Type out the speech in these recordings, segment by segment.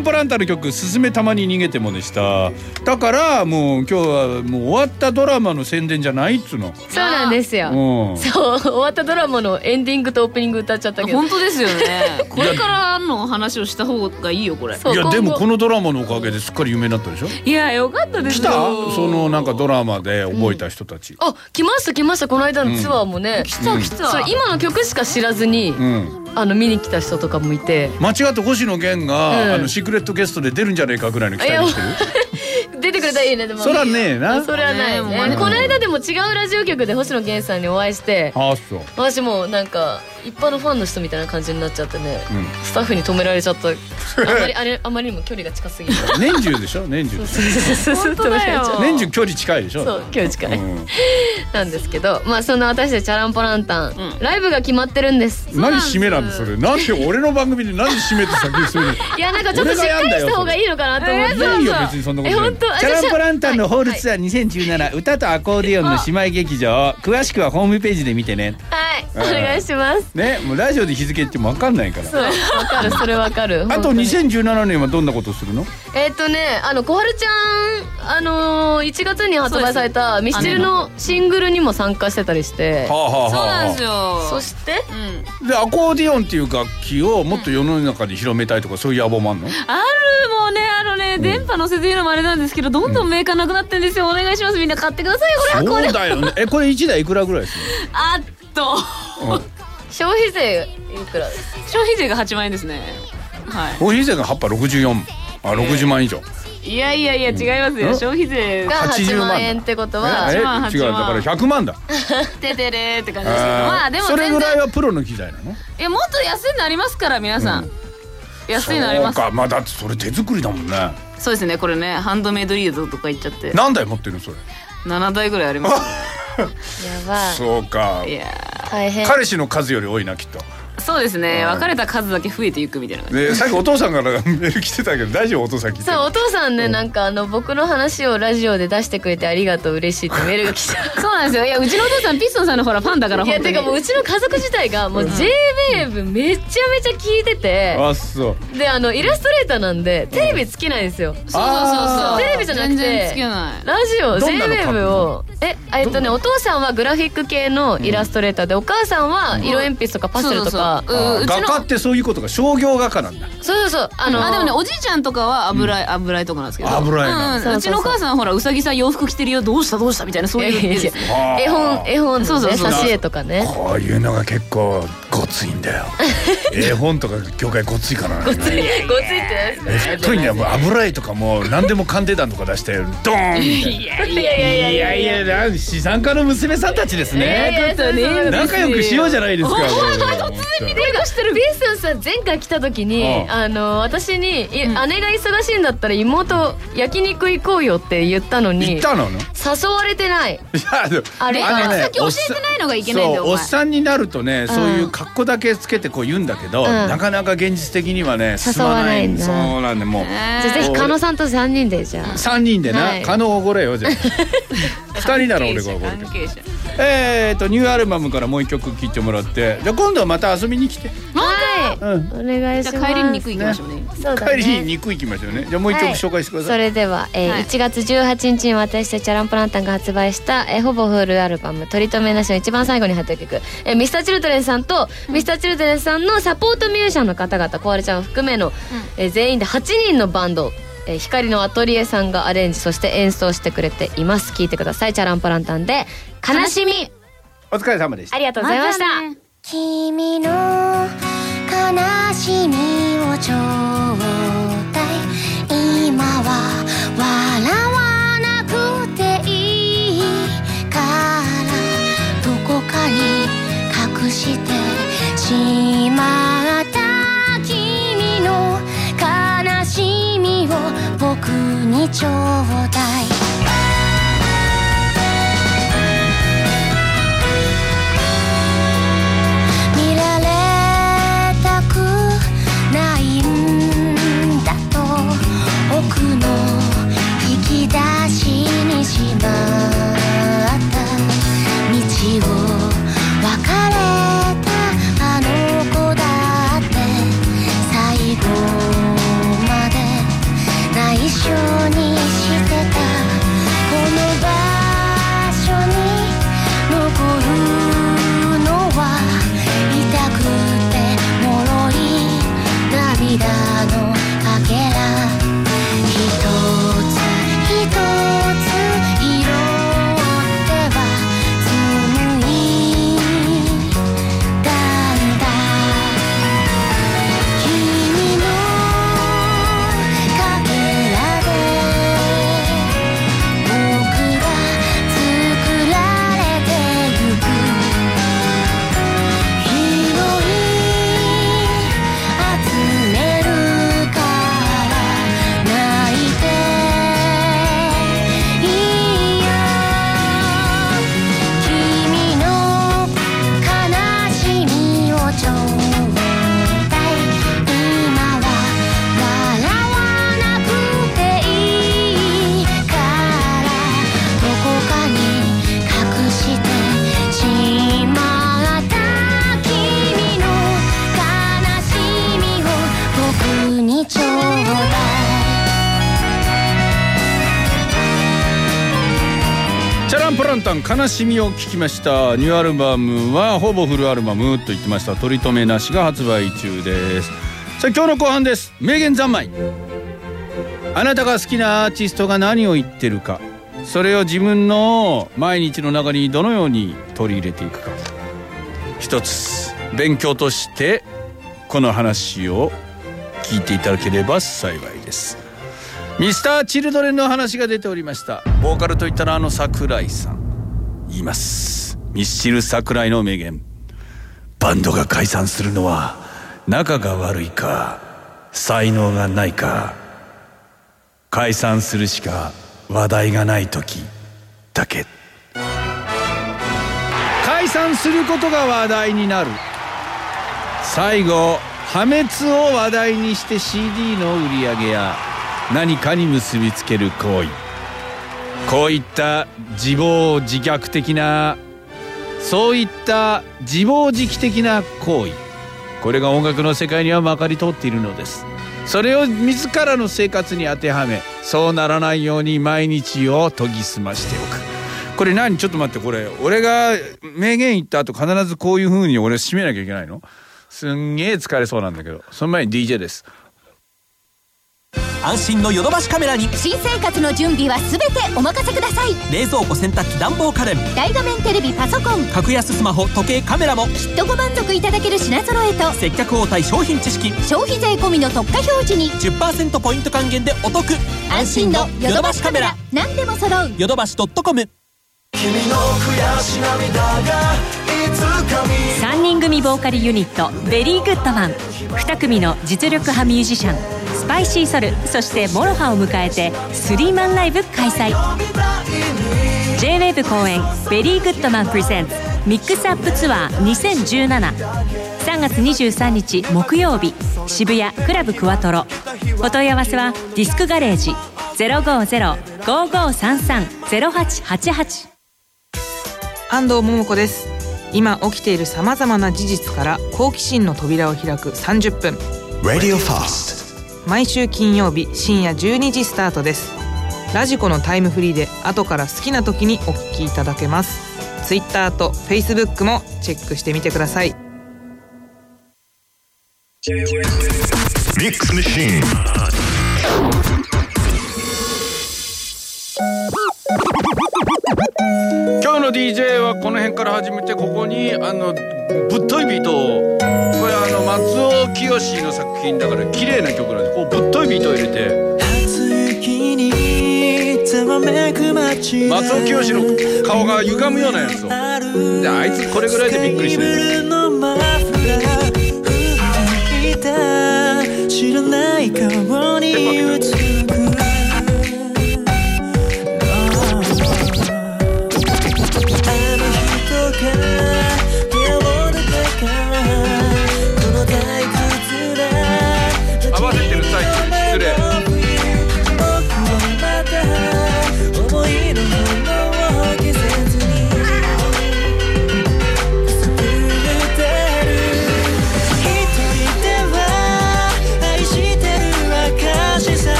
ンポランタンの曲「すすめたまに逃げても」でした。だからもう今日はもう終わったドラマの宣伝じゃないっつうの。そうなんですよ。うん。そう終わったドラマのエンディングとオープニング歌っちゃったけど。本当ですよね。これからの話をした方がいいよこれ。いやでもこのドラマのおかげですっかり有名になったでしょ？いやよかったですよ。来た？そのなんかドラマで覚えた人たち。あ来ました来ました。この間のツアーもね、来た来た。そう今の曲しか知らずに、うんあの見に来た人とかもいて。間違って星野源が、うん。あのシークレットゲストで出るんじゃないかぐらいの期待にしてる。出てくれたらいいねでも。そらねえな。それはない。ねねえもうこの間でも違うラジオ局で星野源さんにお会いして。あそう。私もなんか一般のファンの人みたいな感じになっちゃってね、うん。スタッフに止められちゃった。あまりあれあまりにも距離が近すぎて。年中でしょ？年中。年中距離近いでしょ？そう距離近い、うん。なんですけどまあそんな私たちチャランポランタン、うん。ライブが決まってるんです。何締めなんだそれなんで俺の番組で何で締めて先に。するのいやなんかちょっとしっかりした方がいいのかなと思って。いいよ別にそんなことえ本当チャランポランタンのホールツアー2017、歌とアコーディオンの姉妹劇場。詳しくはホームページで見てね。はい、お願いしますねもうラジオで日付言っても分かんないから。そうわかるそれわかる。あと本当に。2017年はどんなことするの？えっ、とねあの小春ちゃんあのー、1月に発売されたミスチルのシングルにも参加してたりして。はあはあそうなんはですよ。そして？うん。でアコーディオンっていう楽器をもっと世の中に広めたいとかそういう野望もあんの？あるもうねあのね。電波乗せて言うのもあれなんですけどどんどんメーカーなくなってんですよ。お願いします。みんな買ってください。これこれそうだよね。えこれ1台いくらぐらいですあっと。の消費税いくら消費税が8万円ですね。は消費税が8波64あ60万以上。いいやいやいや違いますよ。ん？消費税が80 8万万円ってことは。え8万違うだから100万だ。ててれーって感じです。けどまあでもそれぐらいはプロの機材なの？いやもっと安いのありますから皆さん、安いのあります。そうか。まあだってそれ手作りだもんね。そうですね。これねハンドメイドリードとか言っちゃって。何台持ってるのそれ？7台ぐらいあります やばい。そうか。いや彼氏の数より多いなきっと。そうですね。うん別れた数だけ増えていくみたいな感じ。でさっきお父さんから メール来てたけど大丈夫？お父さん聞いて。るそうお父さんねなんかあの僕の話をラジオで出してくれてありがとう嬉しいってメールが来た。そうなんですよ。いやうちのお父さんピストンさんのほらファンだからいや本当に。てかもううちの家族自体がもう JWAVE めちゃめちゃ聞いてて。あそう。であのイラストレーターなんでテレビつけないんですよ。そうそうそうあそう。テレビじゃなくて全然つけない。ラジオどんなの描く JWAVE のをええっとねお父さんはグラフィック系のイラストレーターでお母さんは色鉛筆とかパステルとかそうそうそうううちの。画家ってそういうことが商業画家なんだ。そうそうそう。あのあでもねおじいちゃんとかは油絵、油絵とかなんですけど。油絵なんうん、うちのお母さんはほらうさぎさん洋服着てるよどうしたどうしたみたいなそういう絵本絵本そうそうそう。挿絵とかね。こういうのが結構ごついんだよ。絵本とか業界ごついからごついごついって太いんだよもう油絵とかもう何でも鑑定団とか出してドーンみたいやいやいやいやいや資産家の娘さんたちですね。仲良くしようじゃないですか突然見かしてるビースンさん前回来た時にうん。あの私にい姉が忙しいんだったら妹焼肉行こうよって言ったのに言ったの？誘われてない。あれのね先教えてないのがいけないんだよおっさんになるとねそういう格好だけつけてこう言うんだけど、ん。なかなか現実的にはね進まない誘わないんだそうなんでもうじゃあぜひ加納さんと3人でじゃあ。3人でな、はい。加納おごれよじゃあ2人なら俺がおごるえーとニューアルバムからもう一曲聴いてもらって。じゃあ今度はまた遊びに来てお願いしますじゃあ帰りに肉行きましょうね。そうだね。帰りに肉行きましょうね。じゃあもう一曲紹介してください、それでは、えーはい。1月18日に私たちチャランポランタンが発売した、えーほぼフルアルバム「取り留めなし」の一番最後に入ってる曲、えー、ミスターチルドレンさんと、ミスターチルドレンさんのサポートミュージシャンの方々コアルちゃんを含めの、えー全員で8人のバンドえー光のアトリエさんがアレンジそして演奏してくれています。聞いてください。チャランポランタンで「悲しみ。お疲れ様でし」た。ありがとうございました、またね。君の悲しみをちょうだい今は笑わなくていいからどこかに隠してしまった君の悲しみを僕にちょうだい。間悲しみを聞きました。ニューアルバムはほぼフルアルバムと言ってました。取り留めなしが発売中です。さあ今日の後半です。名言三昧。あなたが好きなアーティストが何を言ってるか。それを自分の毎日の中にどのように取り入れていくか。一つ勉強としてこの話を聞いていただければ幸いです。ミスターチルドレンの話が出ておりました。ボーカルといったらあの桜井さん。言います。ミスチル桜井の名言。バンドが解散するのは仲が悪いか才能がないか解散するしか話題がない時だけ。解散することが話題になる。最後破滅を話題にして CD の売り上げや何かに結びつける行為。こういった自暴自虐的なそういった自暴自棄的な行為。これが音楽の世界にはまかり通っているのです。それを自らの生活に当てはめそうならないように毎日を研ぎ澄ましておく。これ何？ちょっと待ってこれ俺が名言言った後必ずこういう風に俺締めなきゃいけないの？すんげえ疲れそうなんだけど。その前に DJ です。安心のヨドバシカメラに。新生活の準備はすべてお任せください。冷蔵庫洗濯機暖房家電。大画面テレビパソコン。格安スマホ時計カメラも。きっとご満足いただける品揃えと。接客応対商品知識。消費税込みの特価表示に。10%ポイント還元でお得。安心のヨドバシカメラ。何でも揃う。ヨドバシ .com 3人組ボーカルユニットベリーグッドマン。2組の実力派ミュージシャン。スパイシーソルそしてモロハを迎えてスリーマンライブ開催。J-WAVE 公演「ベリーグッドマン presents Mix Up Tour 20273月23日木曜日渋谷クラブクワトロ。お問い合わせはディスクガレージ050-5533-0888安藤桃子です。今起きているさまざまな事実から好奇心の扉を開く30分。Radio Fast 毎週金曜日深夜12時スタートです。ラジコのタイムフリーで後から好きな時にお聞きいただけます。Twitter と Facebook もチェックしてみてください。Mix Machine 今日の DJ はこの辺から始めてここにあのぶっといビート。をこれあの松尾清の作品だから綺麗な曲なんでこうぶっといビートを入れて。松尾清の顔が歪むようなやつを。であいつこれぐらいでびっくりしてる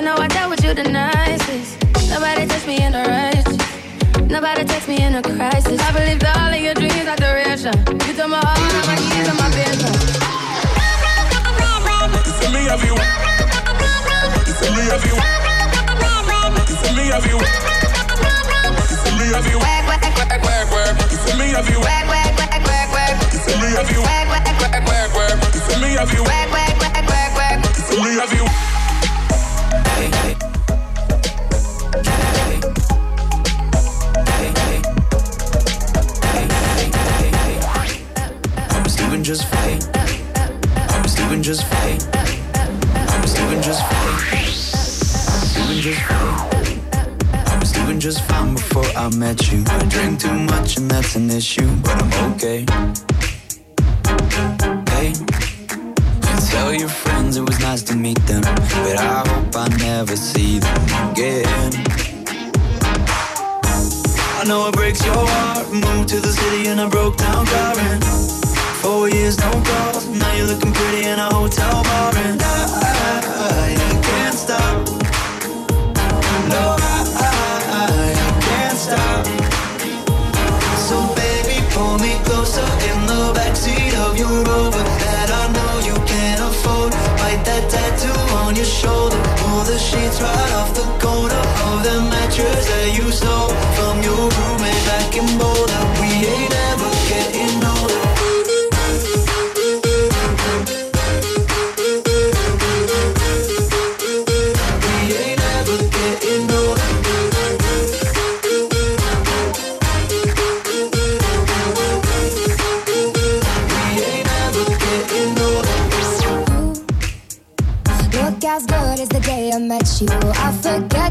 You know I dealt with you the nicest. Nobody touched me in a rush. Nobody text me in a crisis. I believed all of your dreams are duration. You took my heart, my keys, and my vision. Silly of you. You. You. Wag, wag, wag, wag, wag. me of you. Wag, wag, wag, wag, wag. me you. You. Of you an issue, but I'm okay. Hey, tell your friends it was nice to meet them, but I hope I never see them again. I know it breaks your heart. Moved to the city in a broke down and four years no calls. Now you're looking pretty in a hotel bar and I, I, I can't stop. No, I, I, I can't stop. So baby, pull me closer in the backseat of your Rover your shoulder. Pull the sheets right off the corner of the mattress that you stole from your roommate back in Boulder.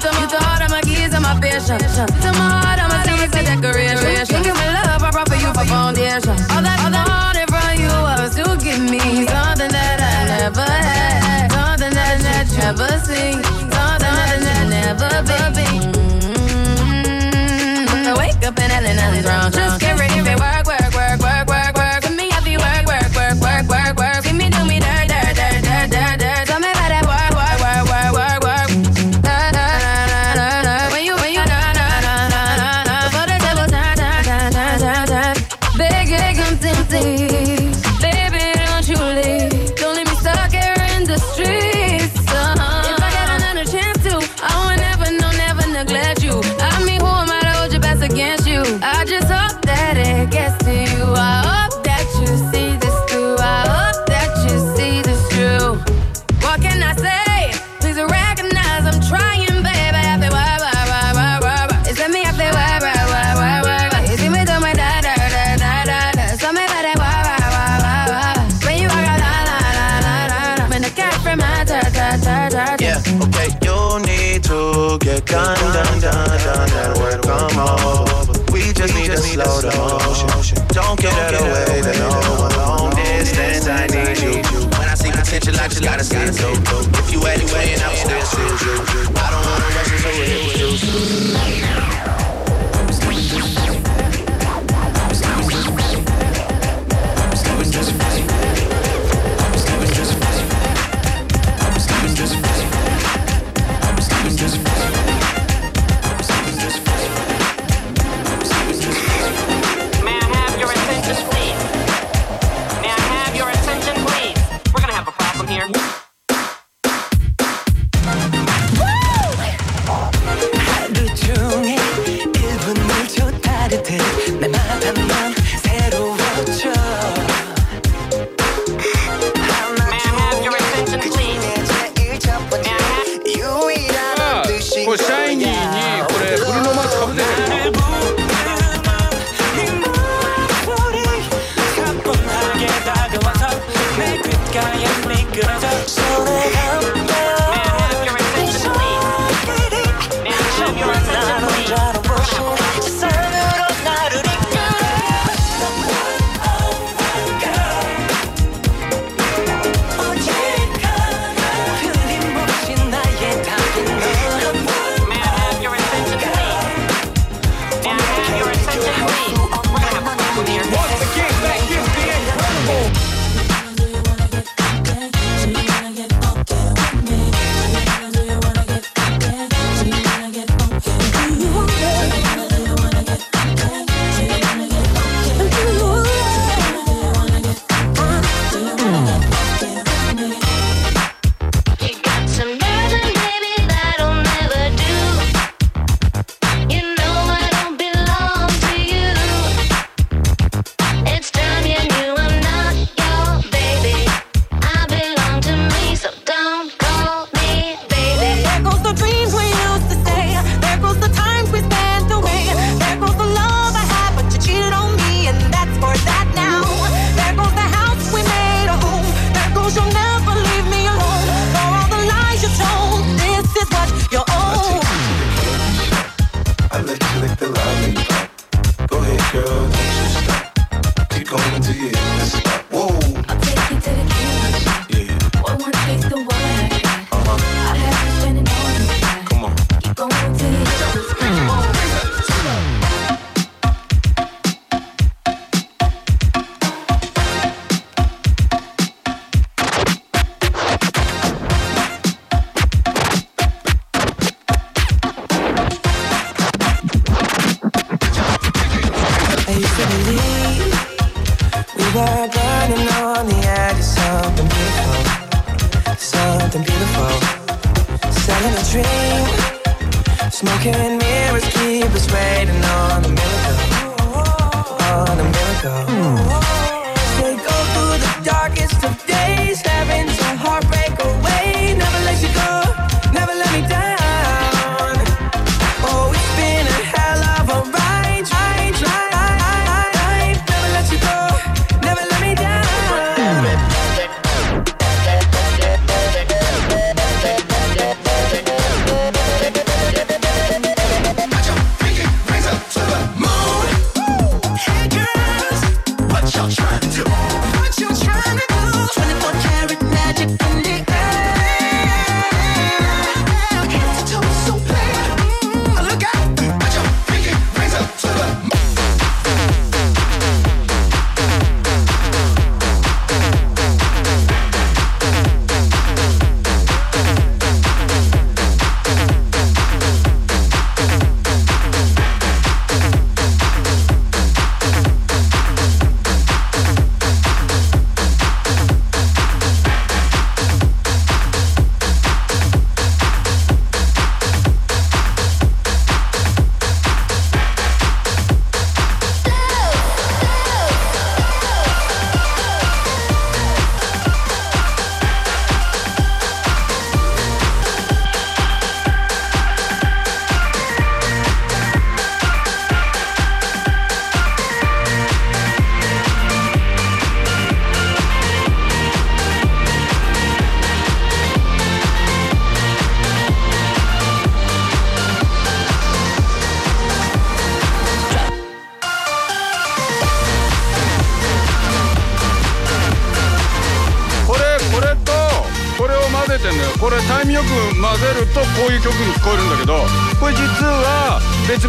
Told me, you told all of my keys and my patience. You told my heart, I'm a secret decoration. Thinking with love, I brought for you for foundation. All that, all that wanted from you was to give me something that I never had. Something that I never seen. Something that I never been. Mm-hmm. I wake up and Ellen, Ellen's wrong. Just get ready for slow the motion. Don't give it away to no. Long distance, I need you. When I see potential, I just gotta see it. If you anyway, and I'm still you. I don't wanna rush into it.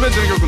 は別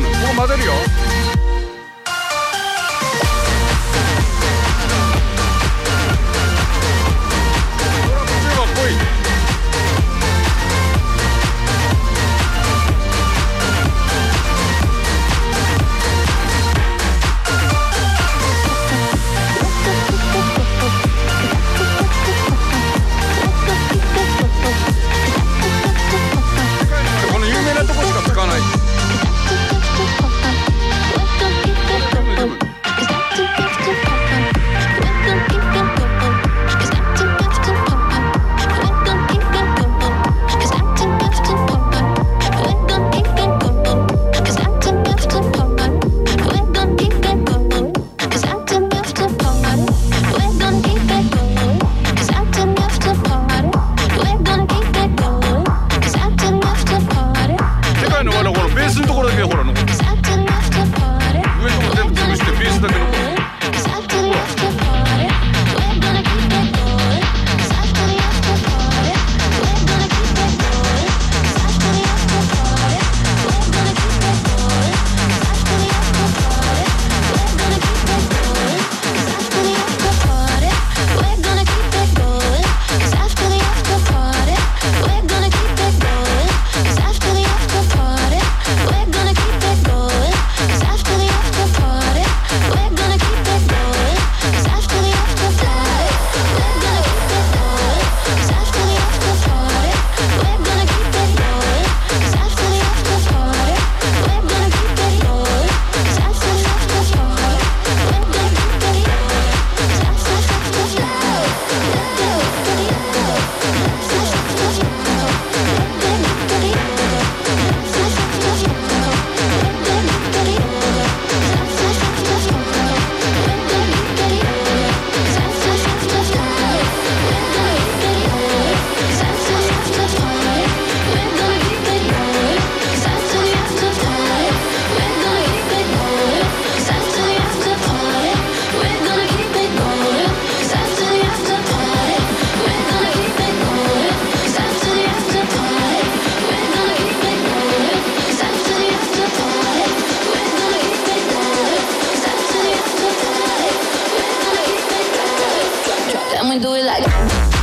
Bye.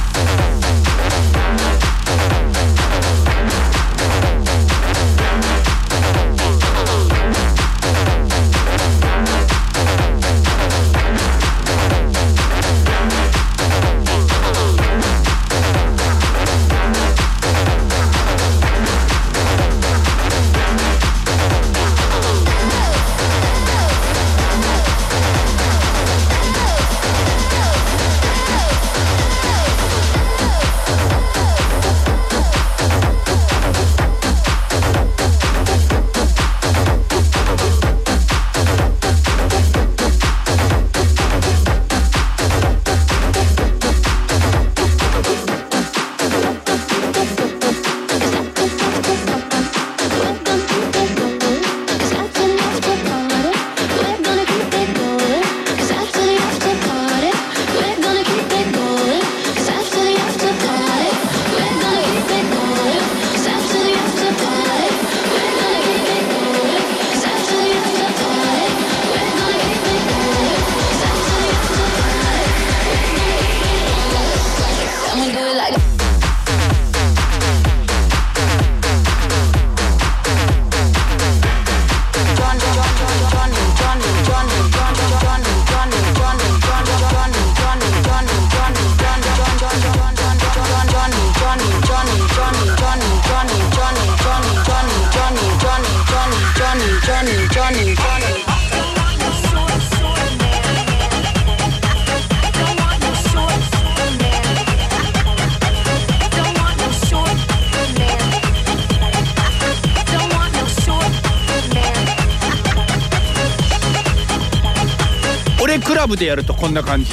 でやるとこんな感じ。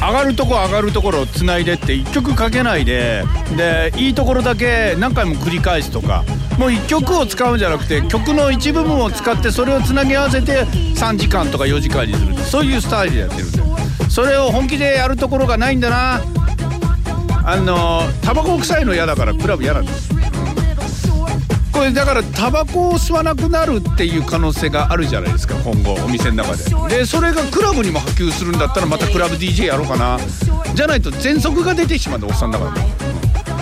上がるとこ上がるところをつないでって1曲かけないででいいところだけ何回も繰り返すとか。もう1曲を使うんじゃなくて曲の一部分を使ってそれをつなぎ合わせて3時間とか4時間にする。そういうスタイルでやってるんだよ。それを本気でやるところがないんだな。あのタバコ臭いの嫌だからクラブ嫌なんです。これだからタバコを吸わなくなるっていう可能性があるじゃないですか今後お店の中で。でそれがクラブにも波及するんだったらまたクラブ DJ やろうかな。じゃないと喘息が出てしまうんだおっさんだから。ね。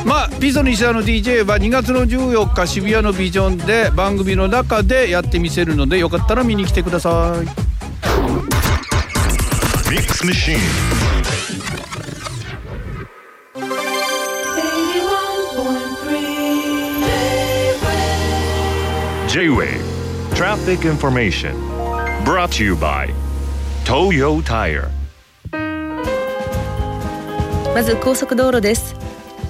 まあピゾ西田の DJ は2月の14日渋谷のビジョンで番組の中でやってみせるのでよかったら見に来てください J-Way. Traffic Information. Brought to you by Toyo Tire. まず高速道路です。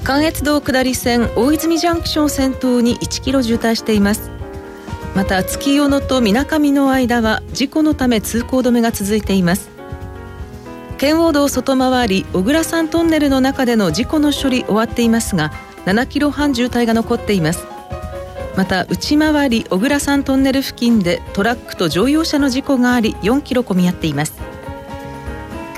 関越道下り線大泉ジャンクション先頭に1キロ渋滞しています。また月夜野と水上の間は事故のため通行止めが続いています。圏央道外回り小倉山トンネルの中での事故の処理終わっていますが7キロ半渋滞が残っています。また内回り小倉山トンネル付近でトラックと乗用車の事故があり4キロ混み合っています。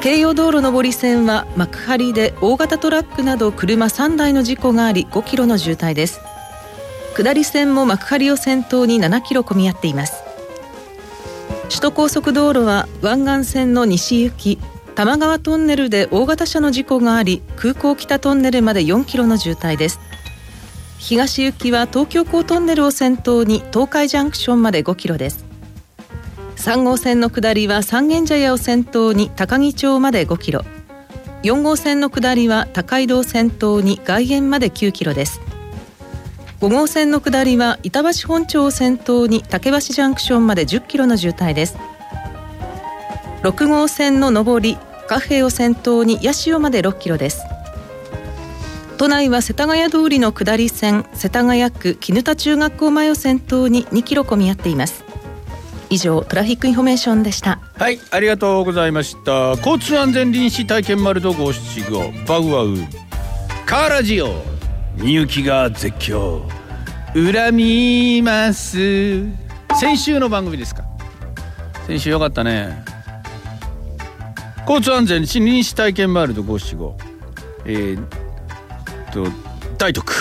京葉道路上り線は幕張で大型トラックなど車3台の事故があり5キロの渋滞です。下り線も幕張を先頭に7キロ混み合っています。首都高速道路は湾岸線の西行き玉川トンネルで大型車の事故があり空港北トンネルまで4キロの渋滞です。東行きは東京港トンネルを先頭に東海ジャンクションまで5キロです。3号線の下りは三軒茶屋を先頭に高木町まで5キロ。4号線の下りは高井戸を先頭に外苑まで9キロです。5号線の下りは板橋本町を先頭に竹橋ジャンクションまで10キロの渋滞です。6号線の上りカフェを先頭に八潮まで6キロです。都内は世田谷通りの下り線世田谷区砧中学校前を先頭に2キロ混み合っています。以上 traffic information でした。はいありがとうございました。交通安全臨死体験丸と五七五バウアウカーラジオみゆきが絶叫うらみます。先週の番組ですか。先週よかったね。交通安全臨死体験丸と五七五えー、と大徳。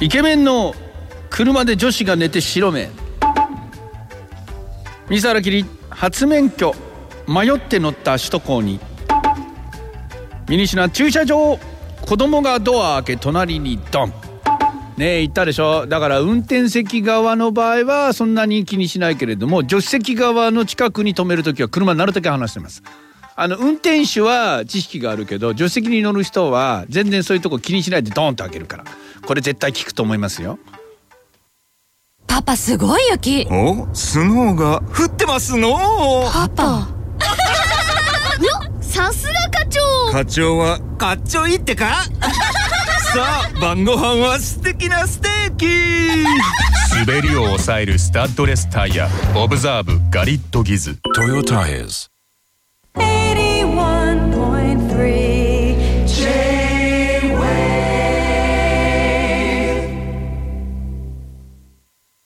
イケメンの車で女子が寝て白目。三沢きり初免許。迷って乗った首都高に。ミニシナ駐車場。子供がドア開け隣にドン。ねえ言ったでしょ。だから運転席側の場合はそんなに気にしないけれども助手席側の近くに止める時は車になるだけ離してます。あの運転手は知識があるけど助手席に乗る人は全然そういうとこ気にしないでドーンと開けるから。これ絶対効くと思いますよ。パパすごい雪。おスノーが降ってますの？パパ。よさすが課長。課長はかっちょいいってか？さあ晩ご飯は素敵なステーキ。滑りを抑えるスタッドレスタイヤオブザーブガリットギズ。Toyo Tires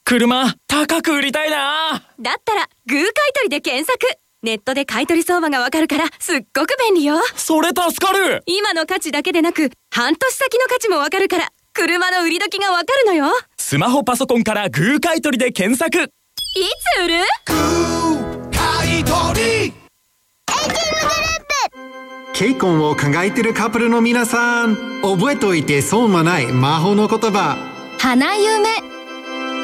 車高く売りたいな。だったらグー買取で検索。ネットで買取相場がわかるからすっごく便利よ。それ助かる。今の価値だけでなく半年先の価値もわかるから車の売り時がわかるのよ。スマホパソコンからグー買取で検索。いつ売る？買い取り。ケイコンを考えてるカップルの皆さん覚えておいて損はない魔法の言葉。花夢